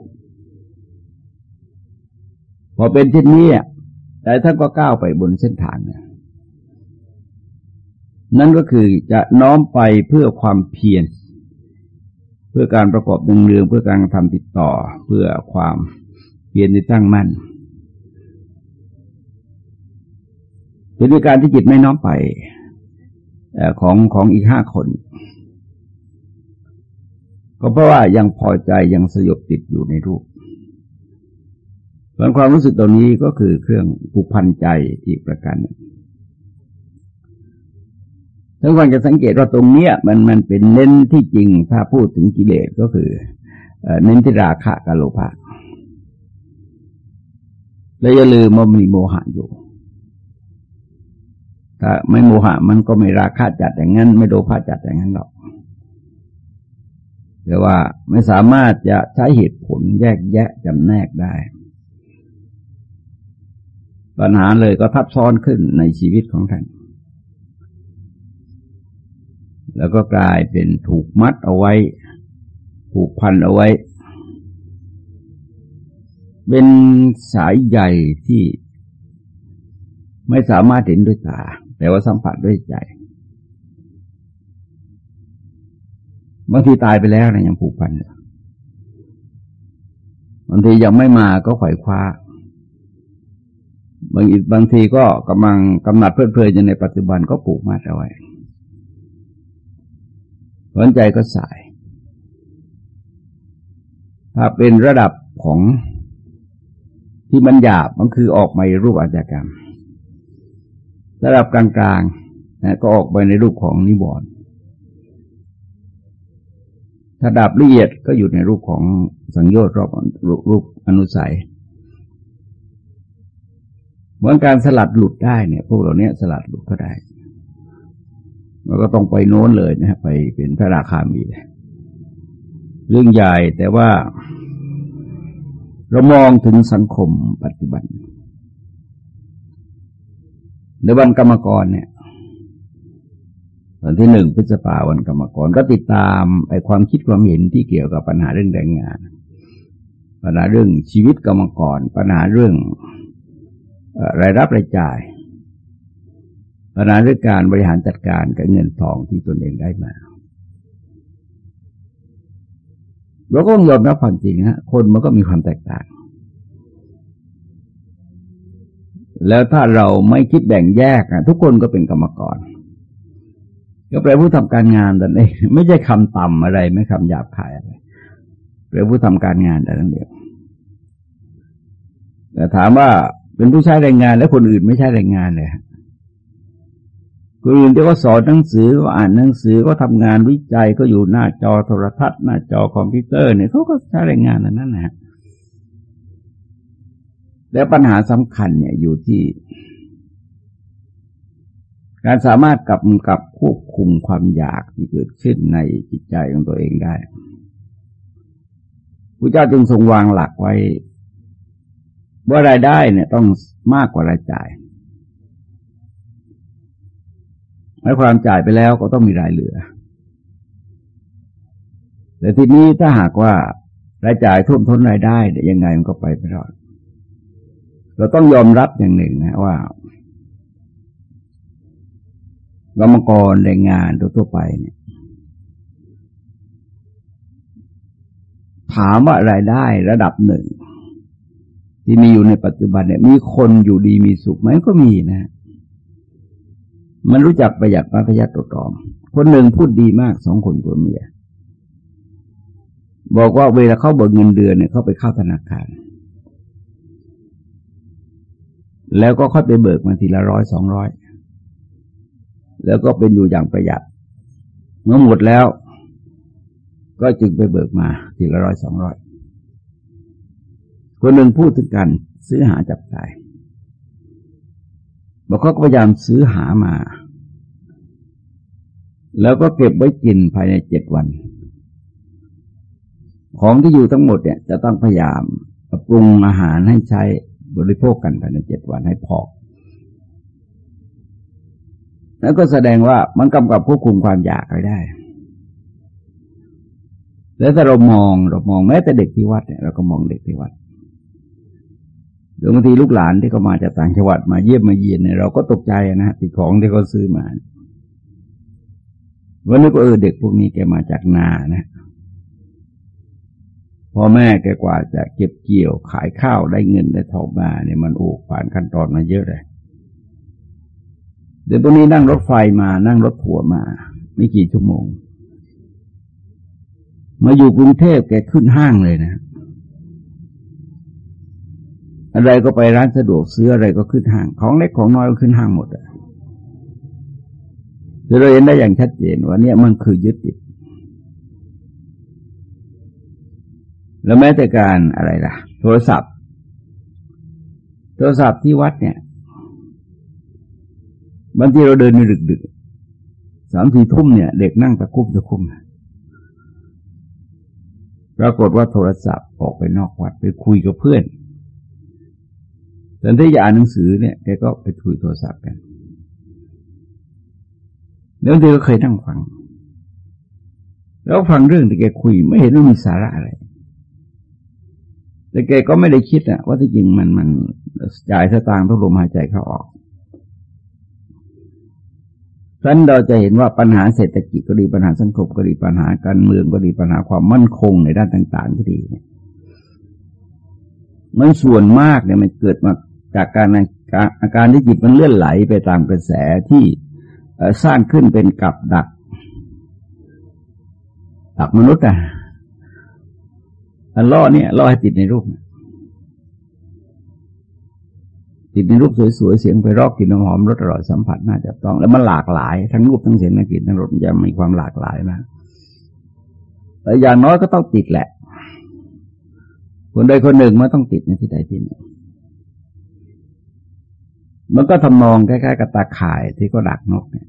พอเป็นเช่นนี้แต่ท่านก็ก้าวไปบนเส้นทางเนี่ยนั่นก็คือจะน้อมไปเพื่อความเพียรเพื่อการประกอบเนืองเพื่อการทำติดต่อ เพื่อความเพียรในตั้งมั่น เป็นด้วยการที่จิตไม่น้อมไปของของอีกห้าคน ก็เพราะว่ายังพอใจยังสยบติดอยู่ในรูปส่วนความรู้สึกตรงนี้ก็คือเครื่องผูกพันใจอีกประการหนึ่งทั้งวันจะสังเกตว่าตรงเนี้ย มันมันเป็นเน้นที่จริงถ้าพูดถึงกิเลสก็คือเน้นที่ราคะกับโลภะและอย่าลืมว่ามีโมหะอยู่ ถ้าไม่โมหะมันก็ไม่ราคะจัดอย่างนั้น ไม่โลภะจัดอย่างนั้นหรอกแต่ว่าไม่สามารถจะใช้เหตุผลแยกแยะจำแนกได้ ปัญหาเลยก็ทับซ้อนขึ้นในชีวิตของท่าน แล้วก็กลายเป็นถูกมัดเอาไว้ ผูกพันเอาไว้ เป็นสายใหญ่ที่ ไม่สามารถเห็นด้วยตา แต่ว่าสัมผัสด้วยใจบางทีตายไปแล้วนะยังผูกพันอยู่บางทียังไม่มาก็ไขว่คว้าบางอีกบางทีก็กำลังกำหนัดเพลิดเพลินอยู่ในปัจจุบันก็ผูกมัดเอาไว้สนใจก็สาย ถ้าเป็นระดับของที่มันหยาบมันคือออกมาในรูปอาชญากรรม ระดับกลางๆนะก็ออกไปในรูปของนิวรณ์ถ้าดับละเอียดก็อยู่ในรูปของสังโยชน์รอบรูปอนุสัยเหมือนการสลัดหลุดได้เนี่ย พวกเราเนี้ยสลัดหลุดก็ได้มันก็ต้องไปโน้นเลยนะไปเป็นพระราคามีเลยเรื่องใหญ่แต่ว่า เรามองถึงสังคมปัจจุบัน ในวันกรรมกรเนี่ยวันที่หนึ่งพฤษภาวันกรรมกรก็ติดตามไอ้ความคิดความเห็นที่เกี่ยวกับปัญหาเรื่องแรงงาน ปัญหาเรื่องชีวิตกรรมกร ปัญหาเรื่องรายรับรายจ่าย ปัญหาเรื่องการบริหารจัดการกับเงินทองที่ตนเองได้มาเราก็ยอมรับความจริงฮะคนมันก็มีความแตกต่าง แล้วถ้าเราไม่คิดแบ่งแยกทุกคนก็เป็นกรรมกร ก็แปลผู้ทำการงานแต่เองไม่ใช่คำต่ำอะไร ไม่คำหยาบคายอะไรแปลผู้ทำการงานแต่นั้นเดียวแต่ถามว่าเป็นผู้ใช้แรงงานแล้วคนอื่นไม่ใช่แรงงานเลยคนอื่นที่เขาสอนหนังสือก็อ่านหนังสือก็ทำงานวิจัยก็อยู่หน้าจอโทรทัศน์หน้าจอคอมพิวเตอร์เนี่ยเขาก็ใช้แรงงานนั้นนะ แล้วปัญหาสำคัญเนี่ยอยู่ที่ การสามารถกับกับควบคุมความอยากที่เกิดขึ้นในจิตใจของตัวเองได้พระเจ้าจึงทรงวางหลักไว้ ว่ารายได้เนี่ยต้องมากกว่ารายจ่ายหมายความจ่ายไปแล้วก็ต้องมีรายเหลือ แต่ทีนี้ถ้าหากว่ารายจ่ายท่วมท้นรายได้ยังไงมันก็ไปไม่รอด เราต้องยอมรับอย่างหนึ่งนะว่ากรรมกรแรงงานทั่วไปเนี่ย ถามว่ารายได้ระดับหนึ่ง ที่มีอยู่ในปัจจุบันเนี่ย มีคนอยู่ดีมีสุขไหมก็มีนะ มันรู้จักประหยัดมัธยัติตตอม คนหนึ่งพูดดีมากสองคนตัวเมียบอกว่าเวลาเขาเบิกเงินเดือนเนี่ยเขาไปเข้าธนาคาร แล้วก็ค่อยไปเบิกมาทีละร้อยสองร้อยแล้วก็เป็นอยู่อย่างประหยัดเมื่อหมดแล้ว ก็จึงไปเบิกมาทีละร้อยสองร้อยคนหนึ่งพูดถึงกันซื้อหาจับจ่ายบอกเขาก็พยายามซื้อหามา แล้วก็เก็บไว้กินภายในเจ็ดวัน ของที่อยู่ทั้งหมดเนี่ยจะต้องพยายามปรุงอาหารให้ใช้ บริโภคกันภายในเจ็ดวันให้พอแล้วก็แสดงว่ามันกำกับควบคุมความอยากไว้ได้ แล้วถ้าเรามองเรามองแม้แต่เด็กที่วัดเนี่ยเราก็มองเด็กที่วัดบางทีลูกหลานที่เขามาจากต่างจังหวัดมาเยี่ยมมาเยียนเนี่ยเราก็ตกใจนะติดของที่เขาซื้อมาวันนี้ก็เออเด็กพวกนี้แกมาจากนานะ พ่อแม่แกกว่าจะเก็บเกี่ยวขายข้าวได้เงินได้ทองมาเนี่ยมันโอ้ผ่านขั้นตอนมาเยอะเลยเดี๋ยวตรงนี้นั่งรถไฟมานั่งรถถัวมาไม่กี่ชั่วโมง มาอยู่กรุงเทพแกขึ้นห้างเลยนะ อะไรก็ไปร้านสะดวกซื้ออะไรก็ขึ้นห้าง ของเล็กของน้อยก็ขึ้นห้างหมดอะเราเห็นได้อย่างชัดเจนว่าเนี่ยมันคือยึดติด แล้วแม้แต่การอะไรล่ะ โทรศัพท์ โทรศัพท์ที่วัดเนี่ยบางทีเราเดินในดึกๆสามสี่ทุ่มเนี่ย เด็กนั่งตะคุบตะคุ่มปรากฏว่าโทรศัพท์ออกไปนอกวัดไปคุยกับเพื่อนแต่ถ้าอยากอ่านหนังสือเนี่ยแกก็ไปคุยโทรศัพท์กันแล้วเด็กก็เคยนั่งฟัง แล้วฟังเรื่องที่แกคุยไม่เห็นว่ามีสาระอะไร แต่แกก็ไม่ได้คิดอะว่าที่จริงมันมันจ่ายสตางค์ต้องลมหายใจเข้าออกฉะนั้นเราจะเห็นว่าปัญหาเศรษฐกิจก็ดีปัญหาสังคมก็ดีปัญหาการเมืองก็ดีปัญหาความมั่นคงในด้านต่างๆก็ดีเนี่ยมันส่วนมากเนี่ยมันเกิดมาจากการอาการที่จิตมันเลื่อนไหลไปตามกระแสที่สร้างขึ้นเป็นกับดักดักมนุษย์อะ อันล่อเนี่ยล่อให้ติดในรูปติดในรูปสวยๆเสียงไปรอกกลิ่นหอมรสอร่อยสัมผัสน่าจะต้อง แล้วมันหลากหลายทั้งรูปทั้งเสียงทั้งกลิ่นทั้งรสจะมีความหลากหลายนะแต่อย่างน้อยก็ต้องติดแหละ คนใดคนหนึ่งมันต้องติดในที่ใดที่หนึ่งมันก็ทำนองคล้ายๆกับตาข่ายที่ก็ดักนกเนี่ย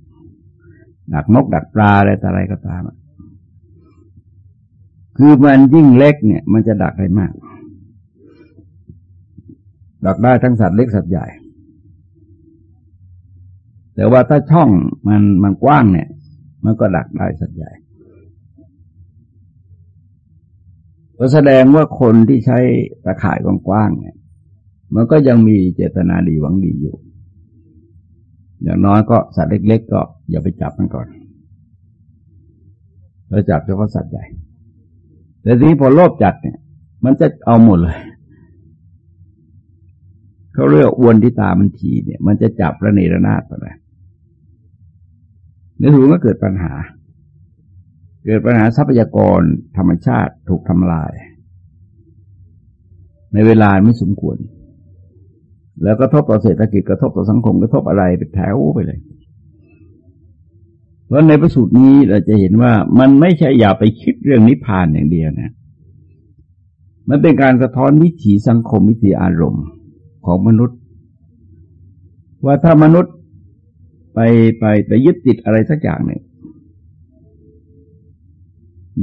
ดักนกดักปลาอะไรต่อะไรก็ตาม คือมันยิ่งเล็กเนี่ย มันจะดักได้มาก ดักได้ทั้งสัตว์เล็กสัตว์ใหญ่ แต่ว่าถ้าช่องมันมันกว้างเนี่ย มันก็ดักได้สัตว์ใหญ่ก็แสดงว่าคนที่ใช้ตะข่ายกว้างๆเนี่ย มันก็ยังมีเจตนาดีหวังดีอยู่ อย่างน้อยก็สัตว์เล็ก ๆ ก็อย่าไปจับมันก่อนเราจับเฉพาะสัตว์ใหญ่ แต่ทีนี้พอโลภจัดเนี่ย มันจะเอาหมดเลยเขาเรียกอวนที่ตามันทีเนี่ย มันจะจับระเนระนาดไปเลยในถูกก็เกิดปัญหา เกิดปัญหาทรัพยากรธรรมชาติถูกทำลาย ในเวลาไม่สมควร แล้วก็ทบต่อเศรษฐกิจกระทบต่อสังคมกระทบอะไรเป็นแถวไปเลย เพราะในประสูตรนี้เราจะเห็นว่ามันไม่ใช่อย่าไปคิดเรื่องนิพพานอย่างเดียวนะ มันเป็นการสะท้อนวิถีสังคมวิถีอารมณ์ของมนุษย์ ว่าถ้ามนุษย์ไปไปไปยึดติดอะไรสักอย่างหนึ่ง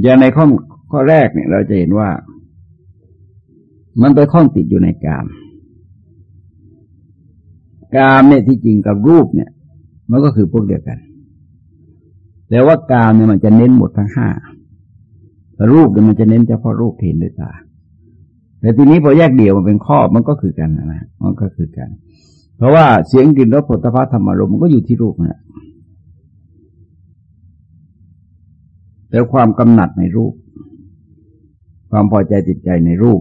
อย่างในข้อข้อแรกเนี่ยเราจะเห็นว่า มันไปข้องติดอยู่ในกาม กามเนี่ยที่จริงกับรูปเนี่ย มันก็คือพวกเดียวกัน แต่ว่ากามเนี่ยมันจะเน้นหมดทั้งห้ารูปเนี่ยมันจะเน้นเฉพาะรูปเห็นด้วยตา แต่ทีนี้พอแยกเดี่ยวมันเป็นข้อมันก็คือกันนะมันก็คือกัน เพราะว่าเสียงกลิ่นรสผลิตภัณฑ์ธรรมารมมันก็อยู่ที่รูปนะแต่ความกำหนัดในรูป ความพอใจติดใจในรูป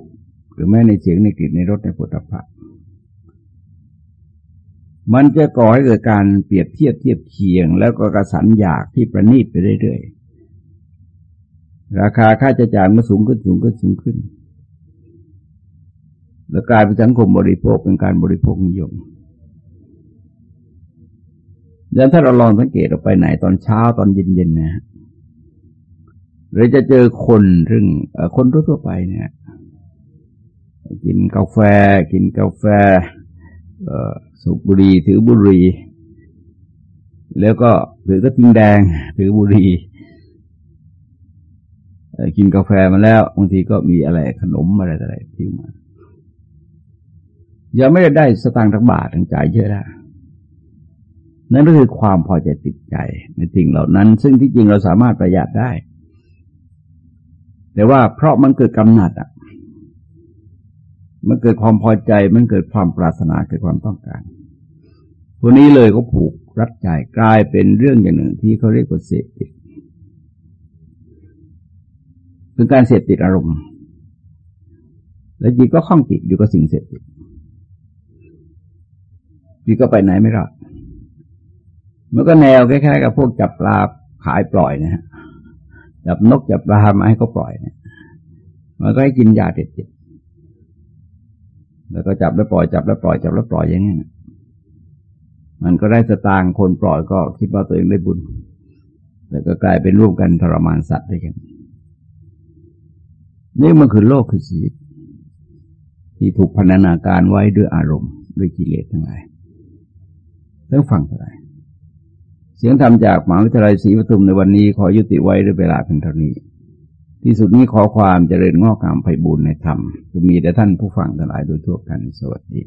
หรือแม้ในเสียงในกลิ่นในรสในผลิตภัณฑ์ มันจะก่อให้เกิดการเปรียบเทียบเทียบเคียง แล้วก็กระสันอยากที่ประณีตไปเรื่อยๆ ราคาค่าจ,จ่ายมันสูงขึ้นสูงขึ้นสูงขึ้น แล้วกลายเป็นสังคมบริโภคเป็นการบริโภคนิยมดังนั้นถ้าเราลองสังเกตออกไปไหนตอนเช้าตอนเย็นๆนะเราจะเจอคนเรื่องคนทั่วไปเนี่ย กินกาแฟ กินกาแฟ สูบบุหรี่ถือบุหรี่แล้วก็ถือกระทิงแดงถือบุหรี่กินกาแฟมาแล้วบางทีก็มีอะไรขนมอะไรอะไรที่มายังไม่ได้ได้สตางค์ทั้งบาททั้งใจเยอะแล้วนั่นก็คือความพอใจติดใจในสิ่งเหล่านั้น ซึ่งที่จริงเราสามารถประหยัดได้ แต่ว่าเพราะมันเกิดกำหนัดอะ มันเกิดความพอใจ มันเกิดความปรารถนาเกิดความต้องการพวกนี้เลยก็ผูกรัดใจกลายเป็นเรื่องอย่างหนึ่งที่เขาเรียกว่าเสพติดเป็นการเสพติดอารมณ์ แล้วจิตก็คล้องติดอยู่กับสิ่งเสพติดจิตก็ไปไหนไม่รอดมันก็แนวคล้ายๆกับพวกจับปลาขายปล่อยนะฮะจับนกจับปลามาให้เขาปล่อยเนี่ยมันก็ให้กินยาเด็ด แล้วก็จับแล้วปล่อยจับแล้วปล่อยจับแล้วปล่อยอย่างนี้มันก็ได้สตางค์คนปล่อยก็คิดว่าตัวเองได้บุญแต่ก็กลายเป็นร่วมกันทรมานสัตว์ด้วยกัน นี่มันคือโลกคือชีวิต ที่ถูกพันนาการไว้ด้วยอารมณ์ ด้วยกิเลสทั้งหลายต้องฟังเท่าไหร่เสียงธรรมจากมหาวิทยาลัยศรีปทุมในวันนี้ขอยุติไว้ด้วยเวลาเพียงเท่านี้ ที่สุดนี้ขอความเจริญงอกงามไพบูรณ์ในธรรมจะมีแต่ท่านผู้ฟังทั้งหลายโดยทั่วกันสวัสดี